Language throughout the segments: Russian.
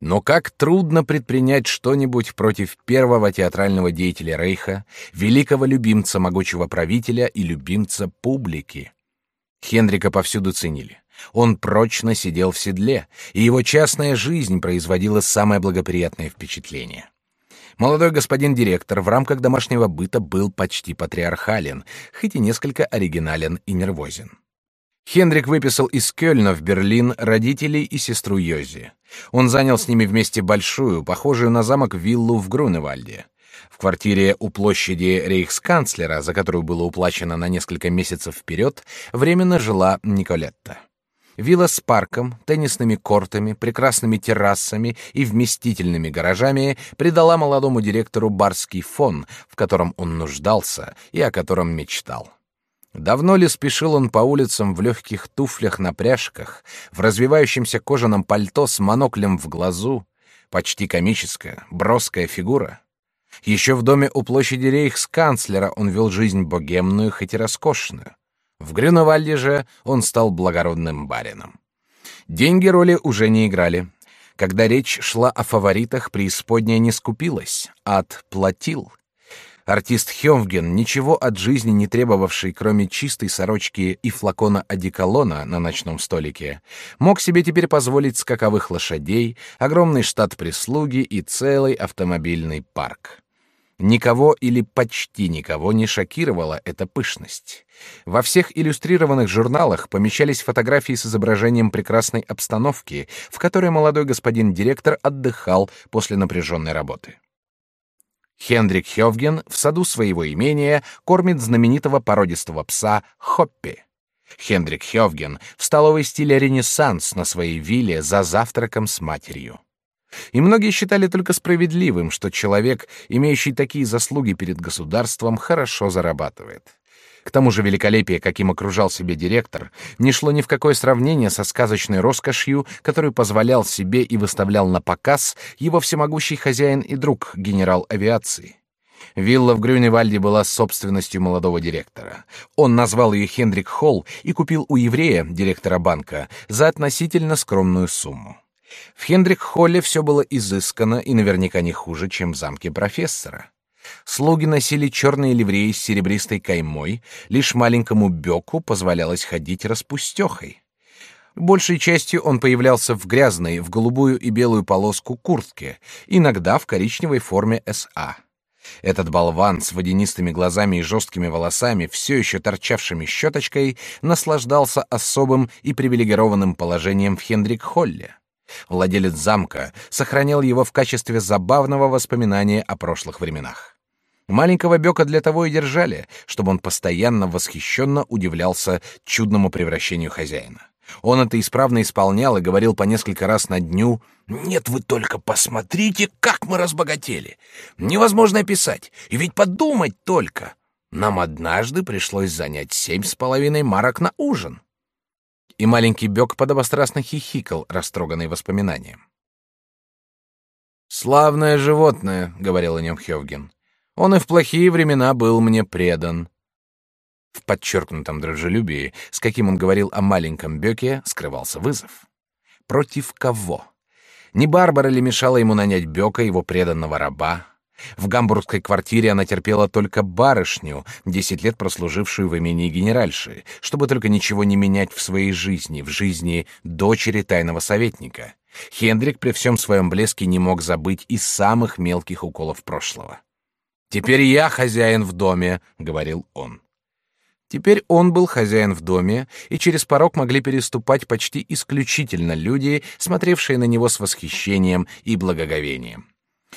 Но как трудно предпринять что-нибудь против первого театрального деятеля Рейха, великого любимца могучего правителя и любимца публики. Хендрика повсюду ценили. Он прочно сидел в седле, и его частная жизнь производила самое благоприятное впечатление. Молодой господин директор в рамках домашнего быта был почти патриархален, хоть и несколько оригинален и нервозен. Хендрик выписал из Кёльна в Берлин родителей и сестру Йози. Он занял с ними вместе большую, похожую на замок виллу в Груневальде. В квартире у площади рейхсканцлера, за которую было уплачено на несколько месяцев вперед, временно жила Николетта. Вилла с парком, теннисными кортами, прекрасными террасами и вместительными гаражами придала молодому директору барский фон, в котором он нуждался и о котором мечтал. Давно ли спешил он по улицам в легких туфлях на пряжках, в развивающемся кожаном пальто с моноклем в глазу? Почти комическая, броская фигура. Еще в доме у площади рейхсканцлера он вел жизнь богемную, хоть и роскошную. В Грюновальде же он стал благородным барином. Деньги роли уже не играли. Когда речь шла о фаворитах, преисподняя не скупилась, а отплатил — Артист Хёвген, ничего от жизни не требовавший, кроме чистой сорочки и флакона одеколона на ночном столике, мог себе теперь позволить скаковых лошадей, огромный штат прислуги и целый автомобильный парк. Никого или почти никого не шокировала эта пышность. Во всех иллюстрированных журналах помещались фотографии с изображением прекрасной обстановки, в которой молодой господин директор отдыхал после напряженной работы. Хендрик Хёвген в саду своего имения кормит знаменитого породистого пса Хоппи. Хендрик Хёвген в столовой стиле Ренессанс на своей вилле за завтраком с матерью. И многие считали только справедливым, что человек, имеющий такие заслуги перед государством, хорошо зарабатывает. К тому же великолепие, каким окружал себя директор, не шло ни в какое сравнение со сказочной роскошью, которую позволял себе и выставлял на показ его всемогущий хозяин и друг, генерал авиации. Вилла в Грюневальде была собственностью молодого директора. Он назвал ее Хендрик Холл и купил у еврея, директора банка, за относительно скромную сумму. В Хендрик-Холле все было изысканно и наверняка не хуже, чем в замке профессора. Слуги носили черные ливреи с серебристой каймой, лишь маленькому Беку позволялось ходить распустехой. Большей частью он появлялся в грязной, в голубую и белую полоску куртке, иногда в коричневой форме СА. Этот болван с водянистыми глазами и жесткими волосами, все еще торчавшими щеточкой, наслаждался особым и привилегированным положением в Хендрик-Холле. Владелец замка сохранял его в качестве забавного воспоминания о прошлых временах. Маленького Бека для того и держали, чтобы он постоянно восхищенно удивлялся чудному превращению хозяина. Он это исправно исполнял и говорил по несколько раз на дню «Нет, вы только посмотрите, как мы разбогатели! Невозможно описать, и ведь подумать только! Нам однажды пришлось занять семь с половиной марок на ужин!» И маленький Бек подобострастно хихикал, растроганный воспоминанием. «Славное животное», — говорил о нем Хевген. Он и в плохие времена был мне предан. В подчеркнутом дружелюбии, с каким он говорил о маленьком Бёке, скрывался вызов. Против кого? Не Барбара ли мешала ему нанять Бёка, его преданного раба? В гамбургской квартире она терпела только барышню, десять лет прослужившую в имении генеральши, чтобы только ничего не менять в своей жизни, в жизни дочери тайного советника. Хендрик при всем своем блеске не мог забыть и самых мелких уколов прошлого. Теперь я хозяин в доме, говорил он. Теперь он был хозяин в доме, и через порог могли переступать почти исключительно люди, смотревшие на него с восхищением и благоговением.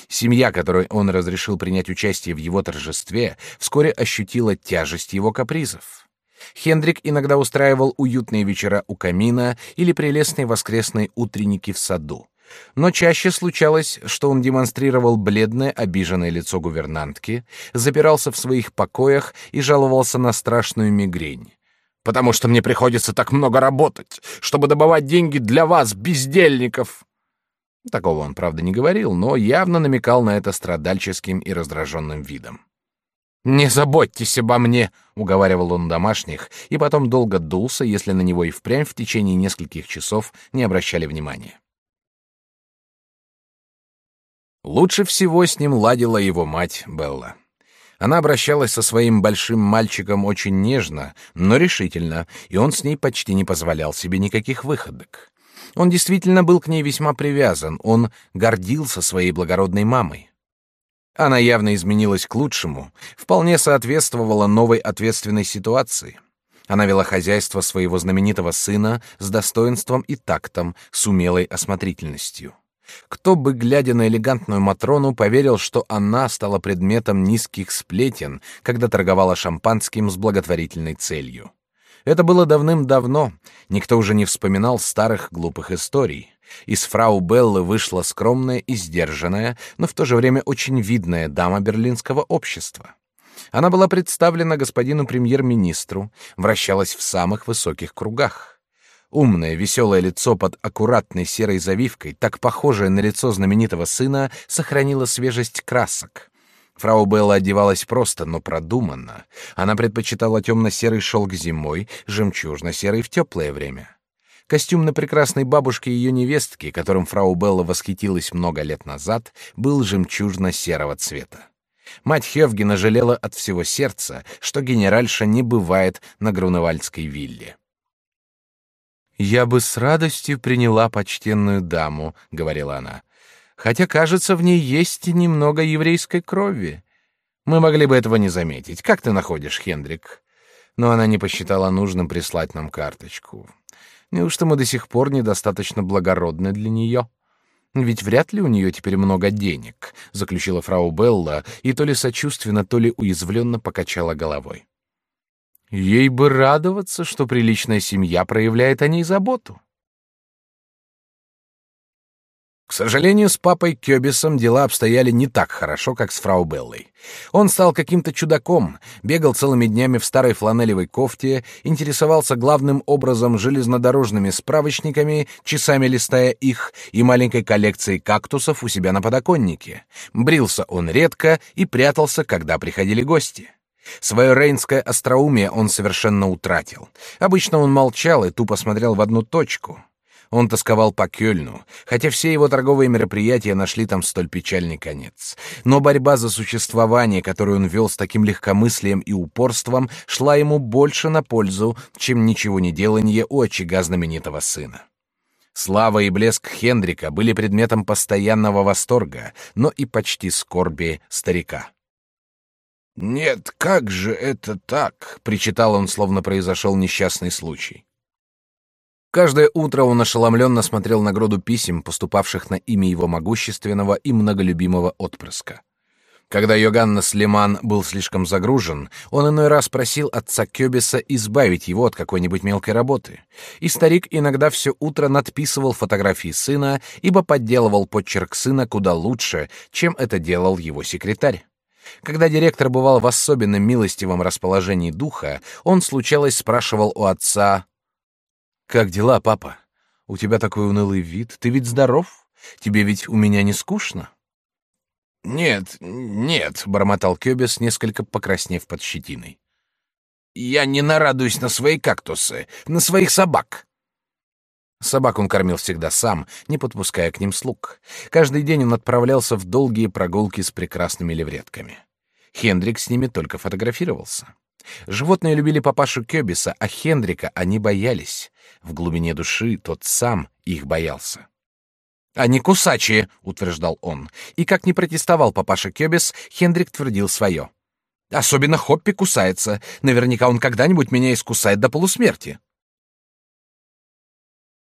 Семья, которой он разрешил принять участие в его торжестве, вскоре ощутила тяжесть его капризов. Хендрик иногда устраивал уютные вечера у камина или прелестные воскресные утренники в саду. Но чаще случалось, что он демонстрировал бледное, обиженное лицо гувернантки, запирался в своих покоях и жаловался на страшную мигрень. «Потому что мне приходится так много работать, чтобы добывать деньги для вас, бездельников!» Такого он, правда, не говорил, но явно намекал на это страдальческим и раздраженным видом. «Не заботьтесь обо мне», — уговаривал он домашних, и потом долго дулся, если на него и впрямь в течение нескольких часов не обращали внимания. Лучше всего с ним ладила его мать Белла. Она обращалась со своим большим мальчиком очень нежно, но решительно, и он с ней почти не позволял себе никаких выходок. Он действительно был к ней весьма привязан, он гордился своей благородной мамой. Она явно изменилась к лучшему, вполне соответствовала новой ответственной ситуации. Она вела хозяйство своего знаменитого сына с достоинством и тактом, с умелой осмотрительностью. Кто бы, глядя на элегантную Матрону, поверил, что она стала предметом низких сплетен, когда торговала шампанским с благотворительной целью. Это было давным-давно, никто уже не вспоминал старых глупых историй. Из фрау Беллы вышла скромная и сдержанная, но в то же время очень видная дама берлинского общества. Она была представлена господину премьер-министру, вращалась в самых высоких кругах. Умное, веселое лицо под аккуратной серой завивкой, так похожее на лицо знаменитого сына, сохранило свежесть красок. Фрау Белла одевалась просто, но продуманно. Она предпочитала темно-серый шелк зимой, жемчужно-серый в теплое время. Костюм на прекрасной бабушке ее невестки, которым фрау Белла восхитилась много лет назад, был жемчужно-серого цвета. Мать Хевгена жалела от всего сердца, что генеральша не бывает на Груневальдской вилле. «Я бы с радостью приняла почтенную даму», — говорила она, «хотя, кажется, в ней есть немного еврейской крови. Мы могли бы этого не заметить. Как ты находишь, Хендрик?» Но она не посчитала нужным прислать нам карточку. Неужто мы до сих пор недостаточно благородны для нее? Ведь вряд ли у нее теперь много денег, заключила фрау Белла и то ли сочувственно, то ли уязвленно покачала головой. Ей бы радоваться, что приличная семья проявляет о ней заботу. К сожалению, с папой Кёбисом дела обстояли не так хорошо, как с фрау Беллой. Он стал каким-то чудаком, бегал целыми днями в старой фланелевой кофте, интересовался главным образом железнодорожными справочниками, часами листая их, и маленькой коллекцией кактусов у себя на подоконнике. Брился он редко и прятался, когда приходили гости. Свое рейнское остроумие он совершенно утратил. Обычно он молчал и тупо смотрел в одну точку. Он тосковал по Кёльну, хотя все его торговые мероприятия нашли там столь печальный конец. Но борьба за существование, которую он вел с таким легкомыслием и упорством, шла ему больше на пользу, чем ничего не деланье у очага знаменитого сына. Слава и блеск Хендрика были предметом постоянного восторга, но и почти скорби старика. «Нет, как же это так?» — причитал он, словно произошел несчастный случай. Каждое утро он ошеломленно смотрел на груду писем, поступавших на имя его могущественного и многолюбимого отпрыска. Когда Йоганна Слиман был слишком загружен, он иной раз просил отца Кёбиса избавить его от какой-нибудь мелкой работы. И старик иногда все утро надписывал фотографии сына, ибо подделывал почерк сына куда лучше, чем это делал его секретарь. Когда директор бывал в особенно милостивом расположении духа, он случалось спрашивал у отца: "Как дела, папа? У тебя такой унылый вид. Ты ведь здоров? Тебе ведь у меня не скучно?" "Нет, нет", бормотал Кёбес, несколько покраснев под щетиной. "Я не нарадуюсь на свои кактусы, на своих собак". Собак он кормил всегда сам, не подпуская к ним слуг. Каждый день он отправлялся в долгие прогулки с прекрасными левретками. Хендрик с ними только фотографировался. Животные любили папашу Кёбиса, а Хендрика они боялись. В глубине души тот сам их боялся. «Они кусачие», — утверждал он. И как не протестовал папаша Кёбис, Хендрик твердил свое. «Особенно Хоппи кусается. Наверняка он когда-нибудь меня искусает до полусмерти».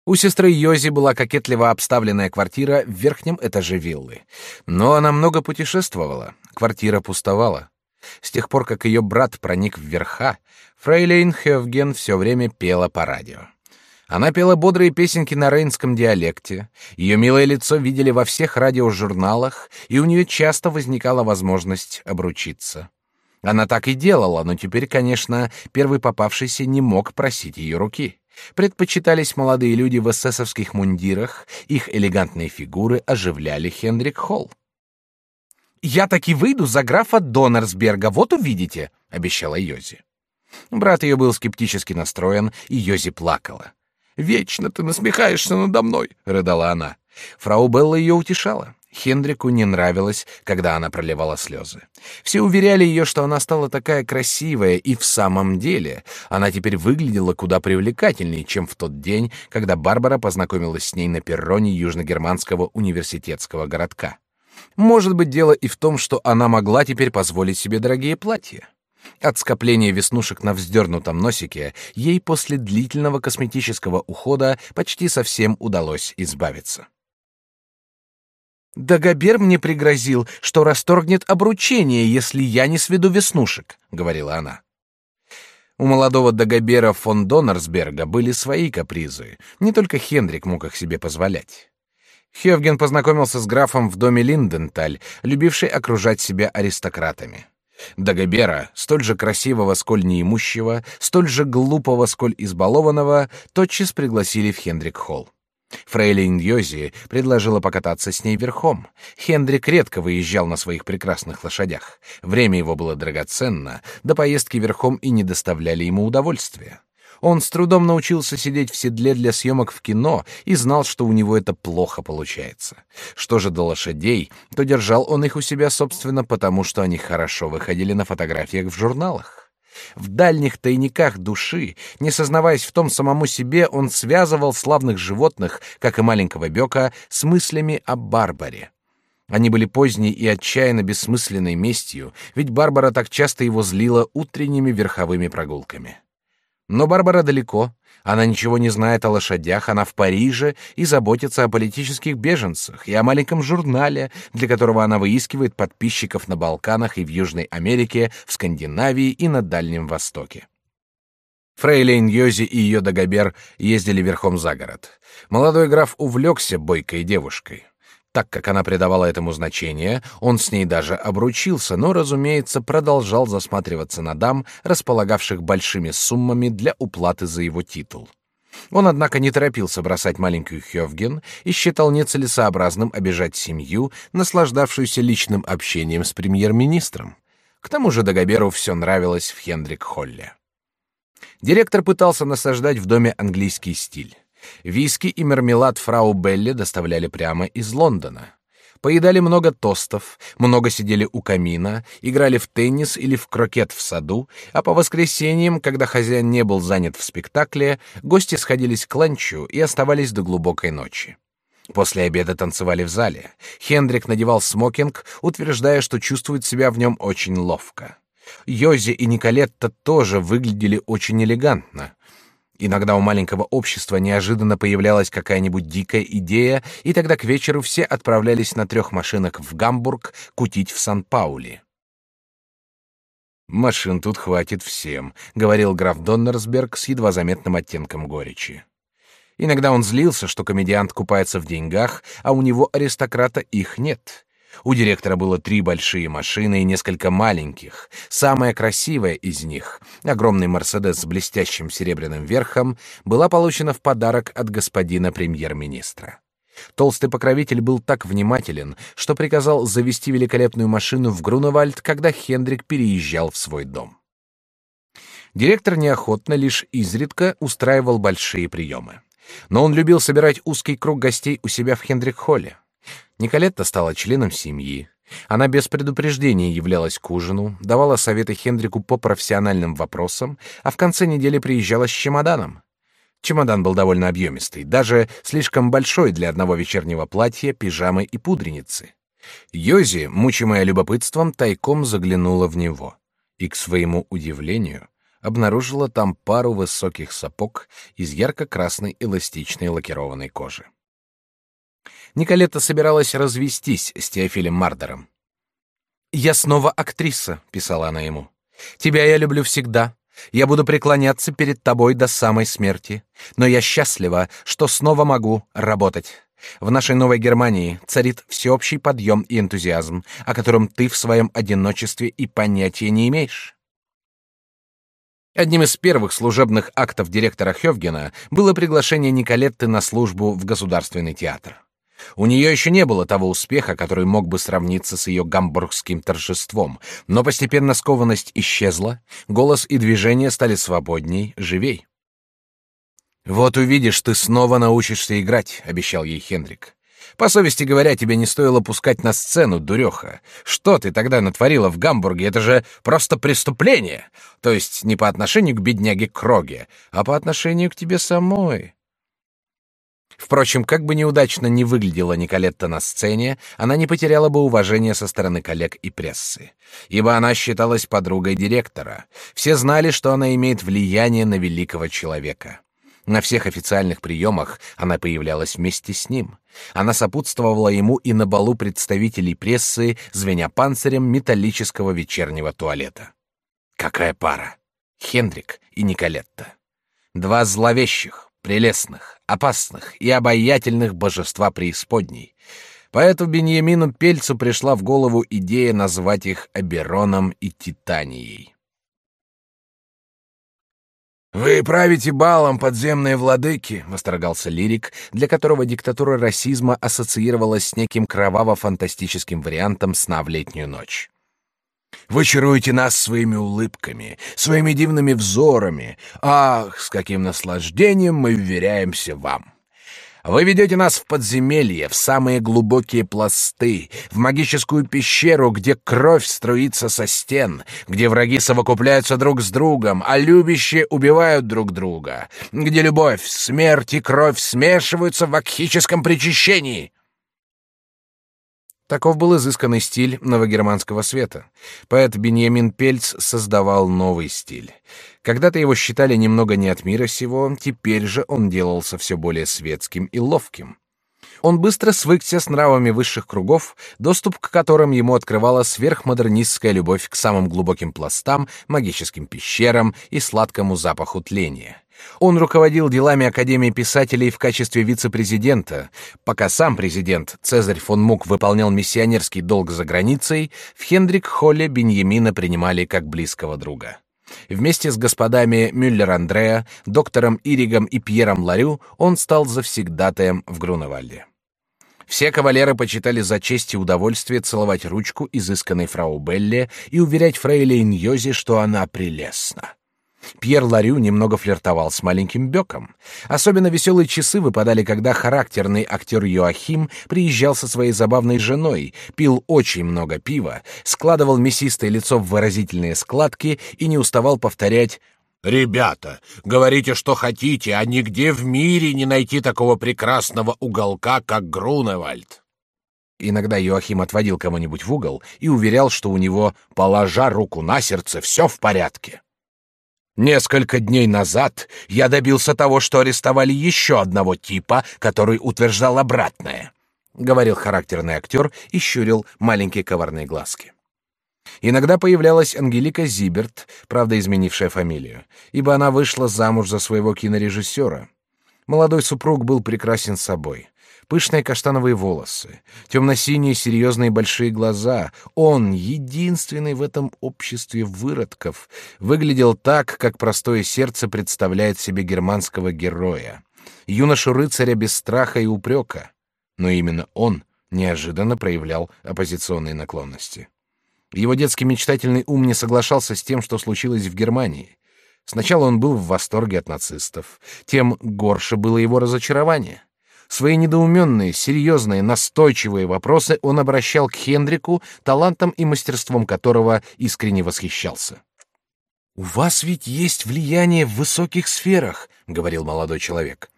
У сестры Йози была кокетливо обставленная квартира в верхнем этаже виллы. Но она много путешествовала, квартира пустовала. С тех пор, как ее брат проник в верха, Фрейлейн Хевген все время пела по радио. Она пела бодрые песенки на рейнском диалекте, ее милое лицо видели во всех радиожурналах, и у нее часто возникала возможность обручиться. Она так и делала, но теперь, конечно, первый попавшийся не мог просить ее руки. Предпочитались молодые люди в эсэсовских мундирах, их элегантные фигуры оживляли Хендрик Холл. «Я таки выйду за графа Доннерсберга, вот увидите», — обещала Йози. Брат ее был скептически настроен, и Йози плакала. «Вечно ты насмехаешься надо мной», — рыдала она. Фрау Белла ее утешала. Хендрику не нравилось, когда она проливала слезы. Все уверяли ее, что она стала такая красивая, и в самом деле она теперь выглядела куда привлекательнее, чем в тот день, когда Барбара познакомилась с ней на перроне южногерманского университетского городка. Может быть, дело и в том, что она могла теперь позволить себе дорогие платья. От скопления веснушек на вздернутом носике ей после длительного косметического ухода почти совсем удалось избавиться. Дагобер мне пригрозил, что расторгнет обручение, если я не сведу веснушек, говорила она. У молодого Дагобера фон Доннерсберга были свои капризы. Не только Хендрик мог их себе позволять. Хевген познакомился с графом в доме Линденталь, любивший окружать себя аристократами. Дагобера, столь же красивого, сколь неимущего, столь же глупого, сколь избалованного, тотчас пригласили в Хендрик-холл. Фрейлин Йози предложила покататься с ней верхом. Хендрик редко выезжал на своих прекрасных лошадях. Время его было драгоценно, до поездки верхом и не доставляли ему удовольствия. Он с трудом научился сидеть в седле для съемок в кино и знал, что у него это плохо получается. Что же до лошадей, то держал он их у себя, собственно, потому что они хорошо выходили на фотографиях в журналах. В дальних тайниках души, не сознаваясь в том самому себе, он связывал славных животных, как и маленького Бека, с мыслями о Барбаре. Они были поздней и отчаянно бессмысленной местью, ведь Барбара так часто его злила утренними верховыми прогулками. Но Барбара далеко, она ничего не знает о лошадях, она в Париже и заботится о политических беженцах и о маленьком журнале, для которого она выискивает подписчиков на Балканах и в Южной Америке, в Скандинавии и на Дальнем Востоке. Фрейлейн Йози и ее Дагобер ездили верхом за город. Молодой граф увлекся бойкой девушкой. Так как она придавала этому значение, он с ней даже обручился, но, разумеется, продолжал засматриваться на дам, располагавших большими суммами для уплаты за его титул. Он, однако, не торопился бросать маленькую Хёвген и считал нецелесообразным обижать семью, наслаждавшуюся личным общением с премьер-министром. К тому же Дагоберу все нравилось в Хендрик-Холле. Директор пытался насаждать в доме английский стиль. Виски и мармелад фрау Белли доставляли прямо из Лондона. Поедали много тостов, много сидели у камина, играли в теннис или в крокет в саду, а по воскресеньям, когда хозяин не был занят в спектакле, гости сходились к ланчу и оставались до глубокой ночи. После обеда танцевали в зале. Хендрик надевал смокинг, утверждая, что чувствует себя в нем очень ловко. Йози и Николетта тоже выглядели очень элегантно. Иногда у маленького общества неожиданно появлялась какая-нибудь дикая идея, и тогда к вечеру все отправлялись на трех машинах в Гамбург кутить в Сан-Паули. «Машин тут хватит всем», — говорил граф Доннерсберг с едва заметным оттенком горечи. Иногда он злился, что комедиант купается в деньгах, а у него аристократа их нет. У директора было три большие машины и несколько маленьких. Самая красивая из них, огромный Мерседес с блестящим серебряным верхом, была получена в подарок от господина премьер-министра. Толстый покровитель был так внимателен, что приказал завести великолепную машину в Груневальд, когда Хендрик переезжал в свой дом. Директор неохотно, лишь изредка устраивал большие приемы. Но он любил собирать узкий круг гостей у себя в Хендрик-холле. Николетта стала членом семьи. Она без предупреждения являлась к ужину, давала советы Хендрику по профессиональным вопросам, а в конце недели приезжала с чемоданом. Чемодан был довольно объемистый, даже слишком большой для одного вечернего платья, пижамы и пудреницы. Йози, мучимая любопытством, тайком заглянула в него и, к своему удивлению, обнаружила там пару высоких сапог из ярко-красной эластичной лакированной кожи. Николетта собиралась развестись с Теофилем Мардером. «Я снова актриса», — писала она ему. «Тебя я люблю всегда. Я буду преклоняться перед тобой до самой смерти. Но я счастлива, что снова могу работать. В нашей новой Германии царит всеобщий подъем и энтузиазм, о котором ты в своем одиночестве и понятия не имеешь». Одним из первых служебных актов директора Хёвгена было приглашение Николетты на службу в Государственный театр. У нее еще не было того успеха, который мог бы сравниться с ее гамбургским торжеством, но постепенно скованность исчезла, голос и движение стали свободней, живей. «Вот увидишь, ты снова научишься играть», — обещал ей Хендрик. По совести говоря, тебе не стоило пускать на сцену, дуреха. Что ты тогда натворила в Гамбурге? Это же просто преступление. То есть не по отношению к бедняге Кроге, а по отношению к тебе самой. Впрочем, как бы неудачно не выглядела Николетта на сцене, она не потеряла бы уважения со стороны коллег и прессы, ибо она считалась подругой директора. Все знали, что она имеет влияние на великого человека. На всех официальных приемах она появлялась вместе с ним. Она сопутствовала ему и на балу представителей прессы, звеня панцирем металлического вечернего туалета. Какая пара! Хендрик и Николетта. Два зловещих, прелестных, опасных и обаятельных божества преисподней. Поэтому Беньямину Пельцу пришла в голову идея назвать их Абероном и Титанией. «Вы правите балом, подземные владыки», — восторгался лирик, для которого диктатура расизма ассоциировалась с неким кроваво-фантастическим вариантом сна в летнюю ночь. «Вы чаруете нас своими улыбками, своими дивными взорами. Ах, с каким наслаждением мы вверяемся вам!» Вы ведете нас в подземелье, в самые глубокие пласты, в магическую пещеру, где кровь струится со стен, где враги совокупляются друг с другом, а любящие убивают друг друга, где любовь, смерть и кровь смешиваются в акхическом причащении. Таков был изысканный стиль новогерманского света. Поэт Беньямин Пельц создавал новый стиль. Когда-то его считали немного не от мира сего, теперь же он делался все более светским и ловким. Он быстро свыкся с нравами высших кругов, доступ к которым ему открывала сверхмодернистская любовь к самым глубоким пластам, магическим пещерам и сладкому запаху тления. Он руководил делами Академии писателей в качестве вице-президента. Пока сам президент Цезарь фон Мук выполнял миссионерский долг за границей, в Хендрик-холле Беньямина принимали как близкого друга. Вместе с господами Мюллер-Андреа, доктором Иригом и Пьером Ларю он стал завсегдатаем в Груневальде. Все кавалеры почитали за честь и удовольствие целовать ручку изысканной фрау Белле и уверять фрейлейн Йози, что она прелестна. Пьер Ларю немного флиртовал с маленьким Беком. Особенно веселые часы выпадали, когда характерный актер Йоахим приезжал со своей забавной женой, пил очень много пива, складывал мясистое лицо в выразительные складки и не уставал повторять «Ребята, говорите, что хотите, а нигде в мире не найти такого прекрасного уголка, как Груневальд». Иногда Йоахим отводил кого-нибудь в угол и уверял, что у него, положа руку на сердце, все в порядке. Несколько дней назад я добился того, что арестовали еще одного типа, который утверждал обратное, говорил характерный актер и щурил маленькие коварные глазки. Иногда появлялась Ангелика Зиберт, правда изменившая фамилию, ибо она вышла замуж за своего кинорежиссера. Молодой супруг был прекрасен собой пышные каштановые волосы, темно-синие серьезные большие глаза. Он, единственный в этом обществе выродков, выглядел так, как простое сердце представляет себе германского героя. Юношу-рыцаря без страха и упрека. Но именно он неожиданно проявлял оппозиционные наклонности. Его детский мечтательный ум не соглашался с тем, что случилось в Германии. Сначала он был в восторге от нацистов, тем горше было его разочарование. Свои недоуменные, серьезные, настойчивые вопросы он обращал к Хендрику, талантом и мастерством которого искренне восхищался. «У вас ведь есть влияние в высоких сферах», — говорил молодой человек.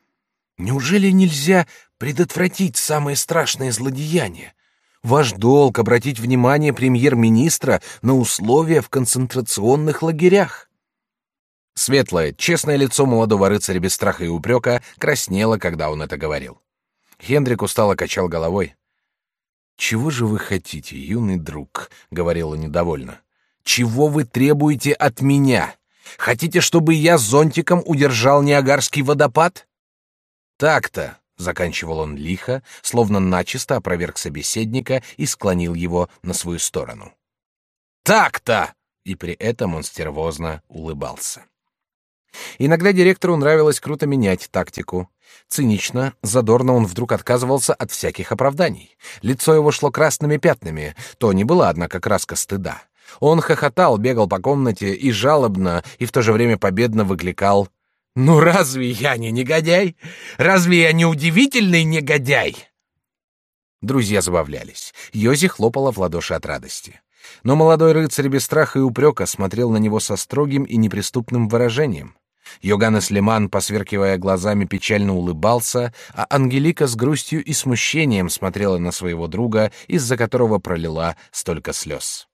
«Неужели нельзя предотвратить самые страшные злодеяния? Ваш долг — обратить внимание премьер-министра на условия в концентрационных лагерях». Светлое, честное лицо молодого рыцаря без страха и упрека краснело, когда он это говорил. Хендрик устало качал головой. «Чего же вы хотите, юный друг?» — говорил он недовольно. «Чего вы требуете от меня? Хотите, чтобы я зонтиком удержал Ниагарский водопад?» «Так-то», — заканчивал он лихо, словно начисто опроверг собеседника и склонил его на свою сторону. «Так-то!» — и при этом он стервозно улыбался. Иногда директору нравилось круто менять тактику. Цинично, задорно он вдруг отказывался от всяких оправданий. Лицо его шло красными пятнами, то не была, однако, краска стыда. Он хохотал, бегал по комнате и жалобно, и в то же время победно выкликал «Ну разве я не негодяй? Разве я не удивительный негодяй?» Друзья забавлялись. Йози хлопала в ладоши от радости. Но молодой рыцарь без страха и упрека смотрел на него со строгим и неприступным выражением. Йоганнес Леман, посверкивая глазами, печально улыбался, а Ангелика с грустью и смущением смотрела на своего друга, из-за которого пролила столько слез.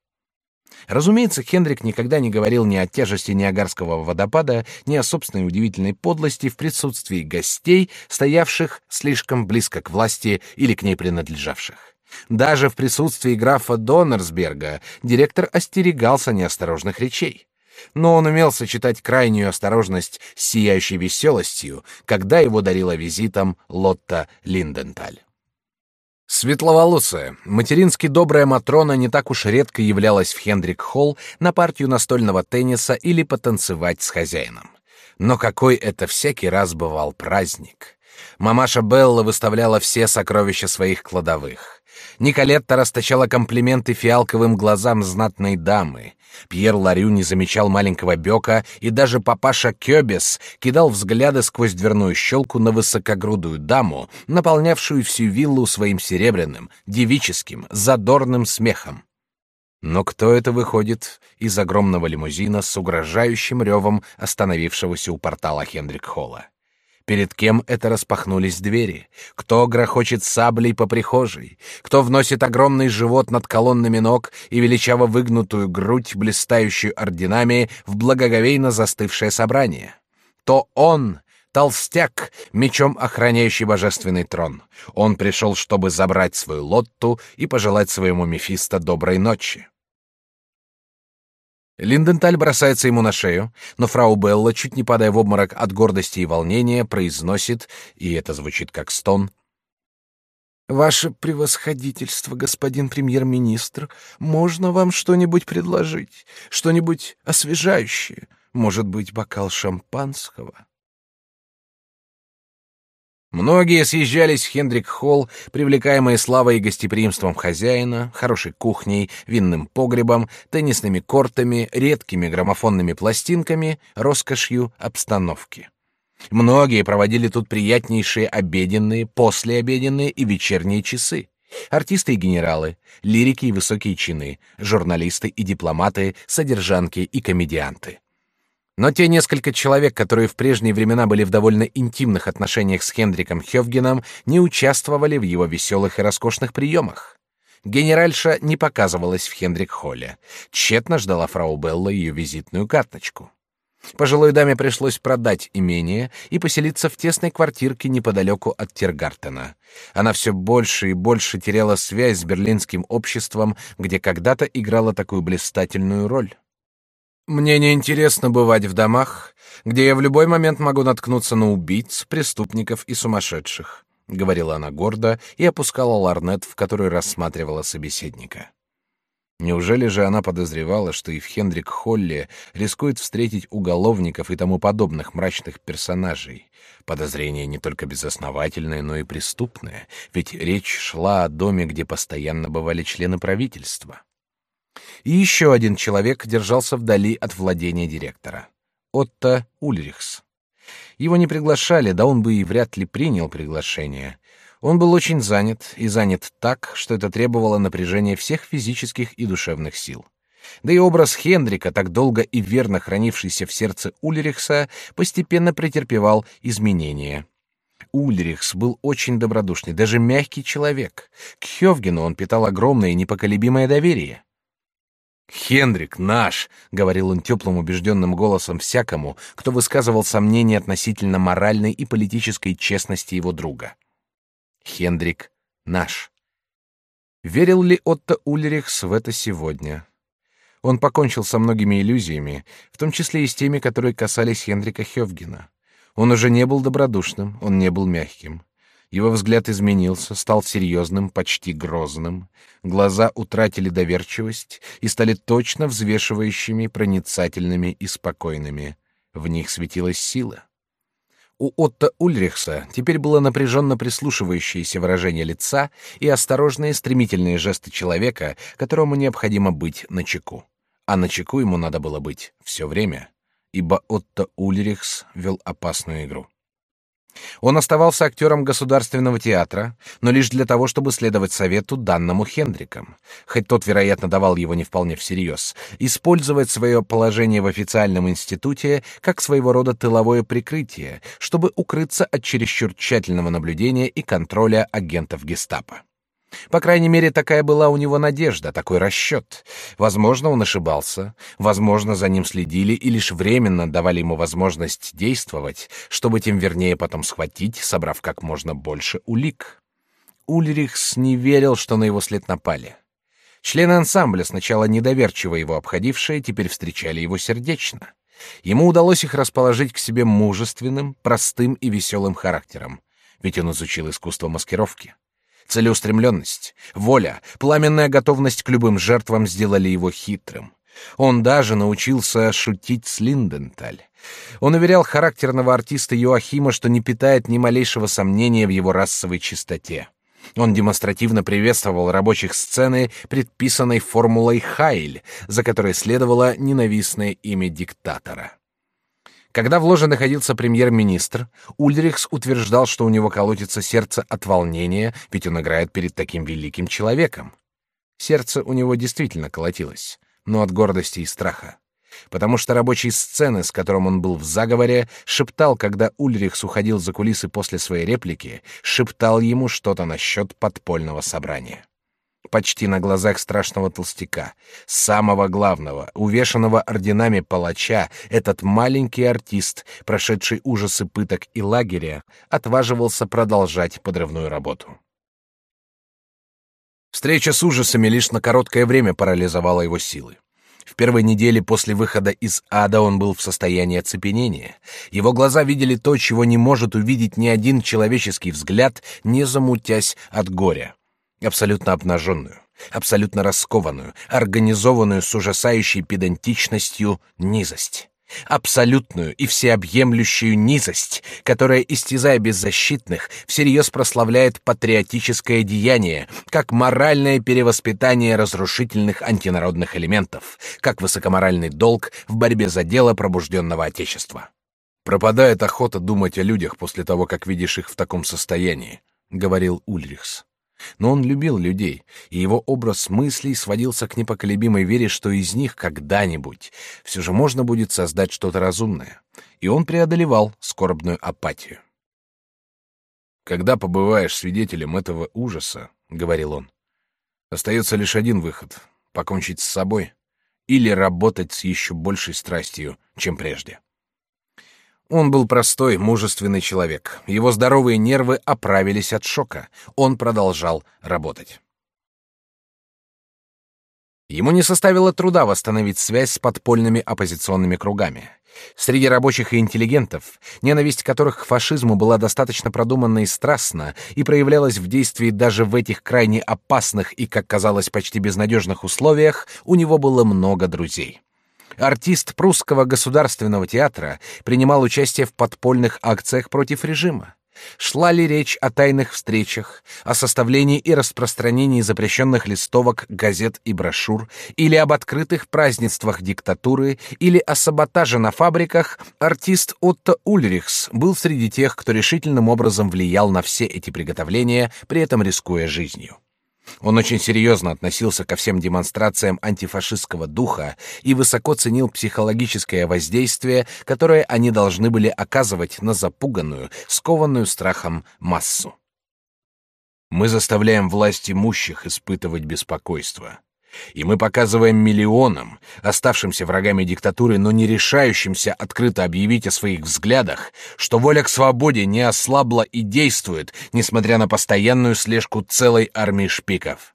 Разумеется, Хендрик никогда не говорил ни о тяжести Ниагарского водопада, ни о собственной удивительной подлости в присутствии гостей, стоявших слишком близко к власти или к ней принадлежавших. Даже в присутствии графа Доннерсберга директор остерегался неосторожных речей. Но он умел сочетать крайнюю осторожность с сияющей веселостью, когда его дарила визитом Лотта Линденталь. Светловолосая, матерински добрая Матрона не так уж редко являлась в Хендрик-холл на партию настольного тенниса или потанцевать с хозяином. Но какой это всякий раз бывал праздник! Мамаша Белла выставляла все сокровища своих кладовых. Николетта расточала комплименты фиалковым глазам знатной дамы. Пьер Ларю не замечал маленького Бека, и даже папаша Кёбес кидал взгляды сквозь дверную щелку на высокогрудую даму, наполнявшую всю виллу своим серебряным, девическим, задорным смехом. Но кто это выходит из огромного лимузина с угрожающим ревом остановившегося у портала Хендрик-холла? Перед кем это распахнулись двери? Кто грохочет саблей по прихожей? Кто вносит огромный живот над колоннами ног и величаво выгнутую грудь, блистающую орденами, в благоговейно застывшее собрание? То он, толстяк, мечом охраняющий божественный трон. Он пришел, чтобы забрать свою лотту и пожелать своему Мефисто доброй ночи. Линденталь бросается ему на шею, но фрау Белла, чуть не падая в обморок от гордости и волнения, произносит, и это звучит как стон, «Ваше превосходительство, господин премьер-министр, можно вам что-нибудь предложить? Что-нибудь освежающее? Может быть, бокал шампанского?» Многие съезжались в Хендрик-холл, привлекаемые славой и гостеприимством хозяина, хорошей кухней, винным погребом, теннисными кортами, редкими граммофонными пластинками, роскошью обстановки. Многие проводили тут приятнейшие обеденные, послеобеденные и вечерние часы. Артисты и генералы, лирики и высокие чины, журналисты и дипломаты, содержанки и комедианты. Но те несколько человек, которые в прежние времена были в довольно интимных отношениях с Хендриком Хёвгеном, не участвовали в его веселых и роскошных приемах. Генеральша не показывалась в Хендрик-холле. Тщетно ждала фрау Белла ее визитную карточку. Пожилой даме пришлось продать имение и поселиться в тесной квартирке неподалеку от Тиргартена. Она все больше и больше теряла связь с берлинским обществом, где когда-то играла такую блистательную роль. Мне не интересно бывать в домах, где я в любой момент могу наткнуться на убийц, преступников и сумасшедших, говорила она гордо и опускала ларнет, в который рассматривала собеседника. Неужели же она подозревала, что и в Хендрик Холле рискует встретить уголовников и тому подобных мрачных персонажей? Подозрение не только безосновательное, но и преступное, ведь речь шла о доме, где постоянно бывали члены правительства. И еще один человек держался вдали от владения директора. Отто Ульрихс. Его не приглашали, да он бы и вряд ли принял приглашение. Он был очень занят, и занят так, что это требовало напряжения всех физических и душевных сил. Да и образ Хендрика, так долго и верно хранившийся в сердце Ульрихса, постепенно претерпевал изменения. Ульрихс был очень добродушный, даже мягкий человек. К Хёвгену он питал огромное и непоколебимое доверие. Хендрик наш, говорил он теплым убежденным голосом всякому, кто высказывал сомнения относительно моральной и политической честности его друга. Хендрик наш. Верил ли Отто Ульрихс в это сегодня? Он покончил со многими иллюзиями, в том числе и с теми, которые касались Хендрика Хёвгена. Он уже не был добродушным, он не был мягким. Его взгляд изменился, стал серьезным, почти грозным. Глаза утратили доверчивость и стали точно взвешивающими, проницательными и спокойными. В них светилась сила. У Отто Ульрихса теперь было напряженно прислушивающееся выражение лица и осторожные стремительные жесты человека, которому необходимо быть начеку. А начеку ему надо было быть все время, ибо Отто Ульрихс вел опасную игру. Он оставался актером государственного театра, но лишь для того, чтобы следовать совету данному Хендриком, хоть тот, вероятно, давал его не вполне всерьез, использовать свое положение в официальном институте как своего рода тыловое прикрытие, чтобы укрыться от чересчур тщательного наблюдения и контроля агентов гестапо. По крайней мере, такая была у него надежда, такой расчет. Возможно, он ошибался, возможно, за ним следили и лишь временно давали ему возможность действовать, чтобы тем вернее потом схватить, собрав как можно больше улик. Ульрихс не верил, что на его след напали. Члены ансамбля, сначала недоверчиво его обходившие, теперь встречали его сердечно. Ему удалось их расположить к себе мужественным, простым и веселым характером, ведь он изучил искусство маскировки. Целеустремленность, воля, пламенная готовность к любым жертвам сделали его хитрым. Он даже научился шутить с Линденталь. Он уверял характерного артиста Йоахима, что не питает ни малейшего сомнения в его расовой чистоте. Он демонстративно приветствовал рабочих сцены, предписанной формулой Хайль, за которой следовало ненавистное имя диктатора. Когда в ложе находился премьер-министр, Ульрихс утверждал, что у него колотится сердце от волнения, ведь он играет перед таким великим человеком. Сердце у него действительно колотилось, но от гордости и страха. Потому что рабочий сцены, с которым он был в заговоре, шептал, когда Ульрихс уходил за кулисы после своей реплики, шептал ему что-то насчет подпольного собрания почти на глазах страшного толстяка, самого главного, увешанного орденами палача, этот маленький артист, прошедший ужасы пыток и лагеря, отваживался продолжать подрывную работу. Встреча с ужасами лишь на короткое время парализовала его силы. В первой неделе после выхода из ада он был в состоянии оцепенения. Его глаза видели то, чего не может увидеть ни один человеческий взгляд, не замутясь от горя абсолютно обнаженную, абсолютно раскованную, организованную с ужасающей педантичностью низость. Абсолютную и всеобъемлющую низость, которая, истязая беззащитных, всерьез прославляет патриотическое деяние, как моральное перевоспитание разрушительных антинародных элементов, как высокоморальный долг в борьбе за дело пробужденного Отечества. «Пропадает охота думать о людях после того, как видишь их в таком состоянии», — говорил Ульрихс. Но он любил людей, и его образ мыслей сводился к непоколебимой вере, что из них когда-нибудь все же можно будет создать что-то разумное. И он преодолевал скорбную апатию. «Когда побываешь свидетелем этого ужаса, — говорил он, — остается лишь один выход — покончить с собой или работать с еще большей страстью, чем прежде. Он был простой, мужественный человек. Его здоровые нервы оправились от шока. Он продолжал работать. Ему не составило труда восстановить связь с подпольными оппозиционными кругами. Среди рабочих и интеллигентов, ненависть которых к фашизму была достаточно продуманна и страстна и проявлялась в действии даже в этих крайне опасных и, как казалось, почти безнадежных условиях, у него было много друзей. Артист прусского государственного театра принимал участие в подпольных акциях против режима. Шла ли речь о тайных встречах, о составлении и распространении запрещенных листовок, газет и брошюр, или об открытых празднествах диктатуры, или о саботаже на фабриках, артист Отто Ульрихс был среди тех, кто решительным образом влиял на все эти приготовления, при этом рискуя жизнью. Он очень серьезно относился ко всем демонстрациям антифашистского духа и высоко ценил психологическое воздействие, которое они должны были оказывать на запуганную, скованную страхом массу. Мы заставляем власть имущих испытывать беспокойство. И мы показываем миллионам, оставшимся врагами диктатуры, но не решающимся открыто объявить о своих взглядах, что воля к свободе не ослабла и действует, несмотря на постоянную слежку целой армии шпиков.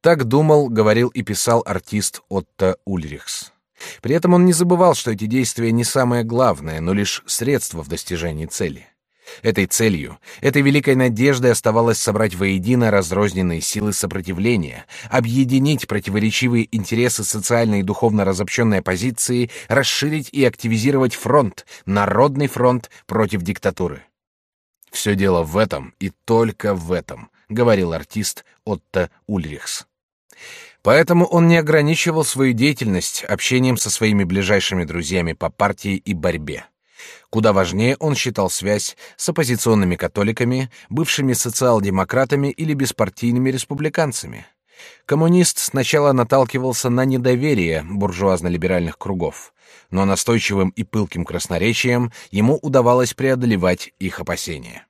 Так думал, говорил и писал артист Отто Ульрихс. При этом он не забывал, что эти действия не самое главное, но лишь средство в достижении цели. Этой целью, этой великой надеждой оставалось собрать воедино разрозненные силы сопротивления, объединить противоречивые интересы социально и духовно разобщенной оппозиции, расширить и активизировать фронт, народный фронт против диктатуры. Все дело в этом и только в этом, говорил артист Отто Ульрихс. Поэтому он не ограничивал свою деятельность общением со своими ближайшими друзьями по партии и борьбе. Куда важнее он считал связь с оппозиционными католиками, бывшими социал-демократами или беспартийными республиканцами. Коммунист сначала наталкивался на недоверие буржуазно-либеральных кругов, но настойчивым и пылким красноречием ему удавалось преодолевать их опасения.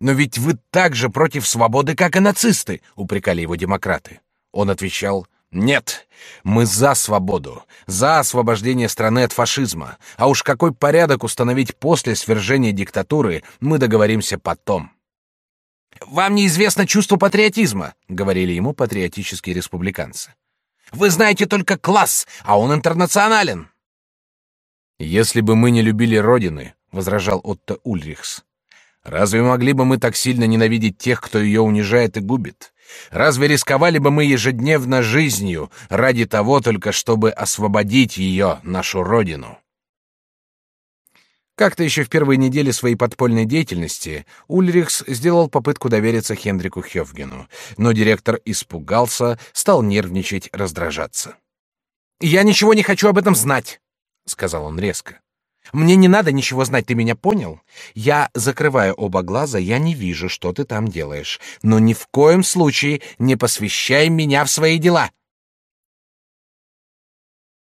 «Но ведь вы так же против свободы, как и нацисты!» — упрекали его демократы. Он отвечал «Нет, мы за свободу, за освобождение страны от фашизма, а уж какой порядок установить после свержения диктатуры, мы договоримся потом». «Вам неизвестно чувство патриотизма», — говорили ему патриотические республиканцы. «Вы знаете только класс, а он интернационален». «Если бы мы не любили Родины», — возражал Отто Ульрихс, «разве могли бы мы так сильно ненавидеть тех, кто ее унижает и губит? Разве рисковали бы мы ежедневно жизнью ради того только, чтобы освободить ее, нашу Родину?» Как-то еще в первой неделе своей подпольной деятельности Ульрихс сделал попытку довериться Хендрику Хёвгену, но директор испугался, стал нервничать, раздражаться. «Я ничего не хочу об этом знать», — сказал он резко. «Мне не надо ничего знать, ты меня понял? Я закрываю оба глаза, я не вижу, что ты там делаешь, но ни в коем случае не посвящай меня в свои дела».